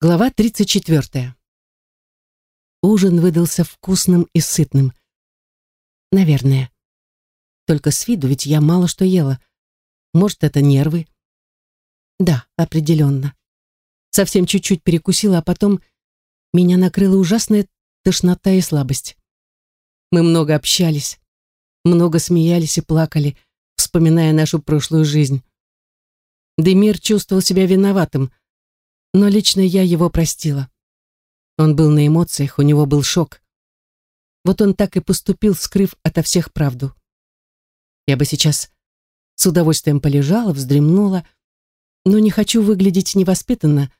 Глава 34. Ужин выдался вкусным и сытным. Наверное. Только с виду, ведь я мало что ела. Может, это нервы? Да, определенно. Совсем чуть-чуть перекусила, а потом меня накрыла ужасная тошнота и слабость. Мы много общались, много смеялись и плакали, вспоминая нашу прошлую жизнь. Демир чувствовал себя виноватым, но лично я его простила. Он был на эмоциях, у него был шок. Вот он так и поступил, скрыв ото всех правду. Я бы сейчас с удовольствием полежала, вздремнула, но не хочу выглядеть невоспитанно.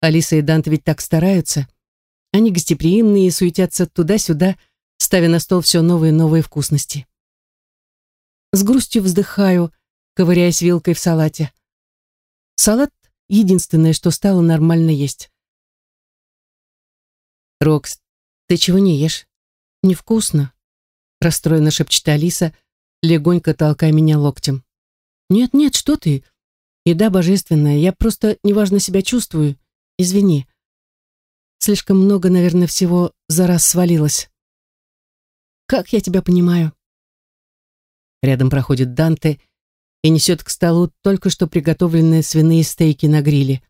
Алиса и Дант ведь так стараются. Они гостеприимные и суетятся туда-сюда, ставя на стол все новые и новые вкусности. С грустью вздыхаю, ковыряясь вилкой в салате. Салат единственное, что стало нормально есть. «Рокс, ты чего не ешь? Невкусно?» Расстроенно шепчет Алиса, легонько толкая меня локтем. «Нет-нет, что ты? Еда божественная, я просто неважно себя чувствую. Извини. Слишком много, наверное, всего за раз свалилось. Как я тебя понимаю?» Рядом проходит Данте и несет к столу только что приготовленные свиные стейки на гриле.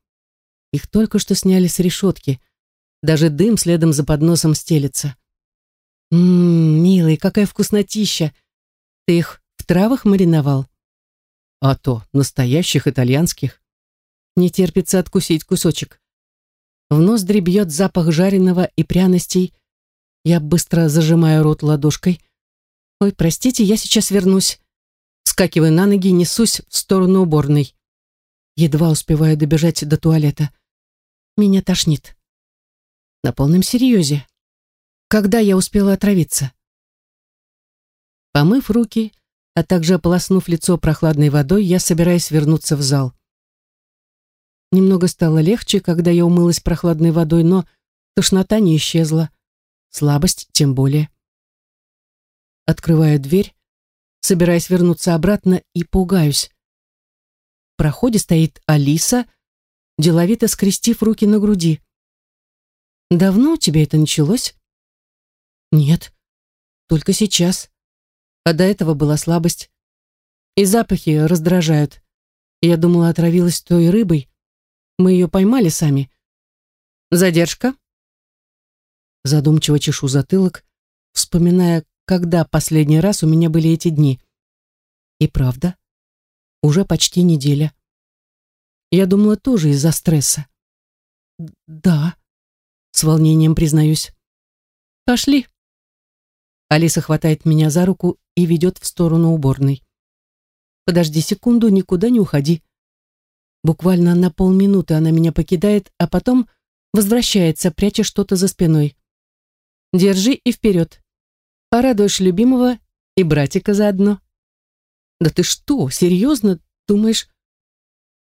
Их только что сняли с решетки. Даже дым следом за подносом стелется. «Ммм, милый, какая вкуснотища! Ты их в травах мариновал?» «А то, настоящих итальянских. Не терпится откусить кусочек. В ноздри бьет запах жареного и пряностей. Я быстро зажимаю рот ладошкой. «Ой, простите, я сейчас вернусь». Вскакиваю на ноги и несусь в сторону уборной. Едва успеваю добежать до туалета. Меня тошнит. На полном серьезе. Когда я успела отравиться? Помыв руки, а также ополоснув лицо прохладной водой, я собираюсь вернуться в зал. Немного стало легче, когда я умылась прохладной водой, но тошнота не исчезла. Слабость тем более. Открываю дверь, собираясь вернуться обратно, и пугаюсь. В проходе стоит Алиса, деловито скрестив руки на груди. «Давно у тебя это началось?» «Нет, только сейчас. А до этого была слабость. И запахи раздражают. Я думала, отравилась той рыбой. Мы ее поймали сами. Задержка?» Задумчиво чешу затылок, вспоминая, когда последний раз у меня были эти дни. И правда, уже почти неделя. Я думала, тоже из-за стресса. Да, с волнением признаюсь. Пошли. Алиса хватает меня за руку и ведет в сторону уборной. Подожди секунду, никуда не уходи. Буквально на полминуты она меня покидает, а потом возвращается, пряча что-то за спиной. Держи и вперед. Порадуешь любимого и братика заодно. Да ты что, серьезно думаешь?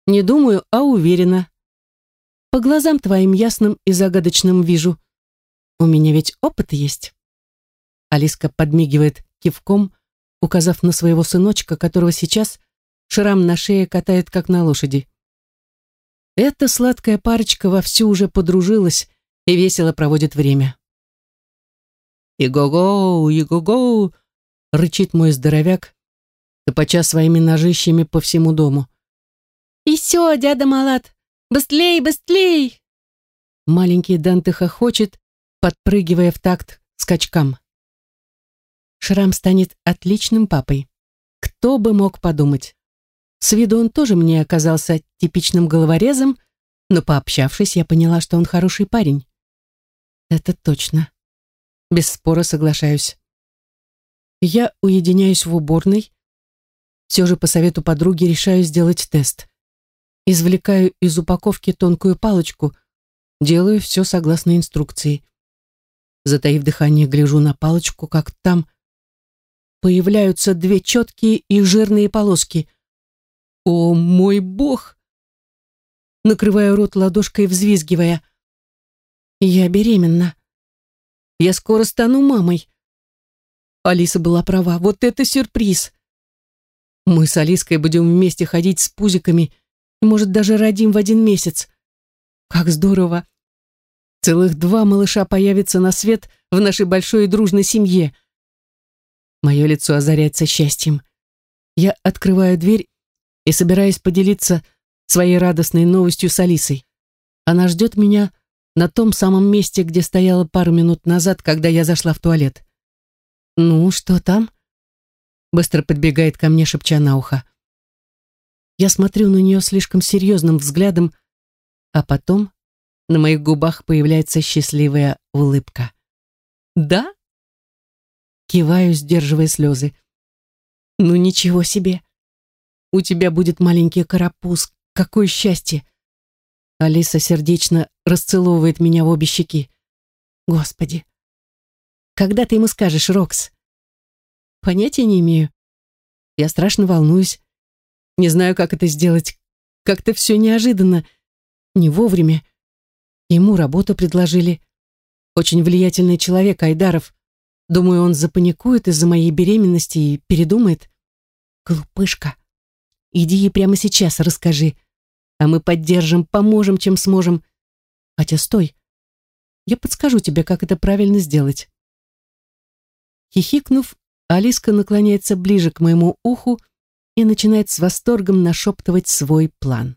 Не думаю, а уверена. По глазам твоим ясным и загадочным вижу. У меня ведь опыт есть. Алиска подмигивает кивком, указав на своего сыночка, которого сейчас шрам на шее катает, как на лошади. Эта сладкая парочка вовсю уже подружилась и весело проводит время. «И-го-го, и-го-го!» — рычит мой здоровяк, топача своими ножищами по всему дому. «И все, дядя Малат, быстрей, быстрей!» Маленький Данте хохочет, подпрыгивая в такт скачкам. Шрам станет отличным папой. Кто бы мог подумать? С виду он тоже мне оказался типичным головорезом, но пообщавшись, я поняла, что он хороший парень. Это точно. Без спора соглашаюсь. Я уединяюсь в уборной. Все же по совету подруги решаю сделать тест. Извлекаю из упаковки тонкую палочку, делаю все согласно инструкции. Затаив дыхание, гляжу на палочку, как там появляются две четкие и жирные полоски. О, мой бог! Накрываю рот ладошкой, взвизгивая. Я беременна. Я скоро стану мамой. Алиса была права. Вот это сюрприз. Мы с Алиской будем вместе ходить с пузиками и, может, даже родим в один месяц. Как здорово. Целых два малыша появятся на свет в нашей большой и дружной семье. Мое лицо озаряется счастьем. Я открываю дверь и собираюсь поделиться своей радостной новостью с Алисой. Она ждет меня на том самом месте, где стояла пару минут назад, когда я зашла в туалет. «Ну, что там?» Быстро подбегает ко мне, шепча на ухо. Я смотрю на нее слишком серьезным взглядом, а потом на моих губах появляется счастливая улыбка. «Да?» Киваю, сдерживая слезы. «Ну ничего себе! У тебя будет маленький карапуз. Какое счастье!» Алиса сердечно расцеловывает меня в обе щеки. «Господи! Когда ты ему скажешь, Рокс?» «Понятия не имею. Я страшно волнуюсь. Не знаю, как это сделать. Как-то все неожиданно, не вовремя. Ему работу предложили. Очень влиятельный человек, Айдаров. Думаю, он запаникует из-за моей беременности и передумает. Глупышка. Иди ей прямо сейчас расскажи. А мы поддержим, поможем, чем сможем. Хотя стой. Я подскажу тебе, как это правильно сделать. Хихикнув, Алиска наклоняется ближе к моему уху и начинает с восторгом нашептывать свой план.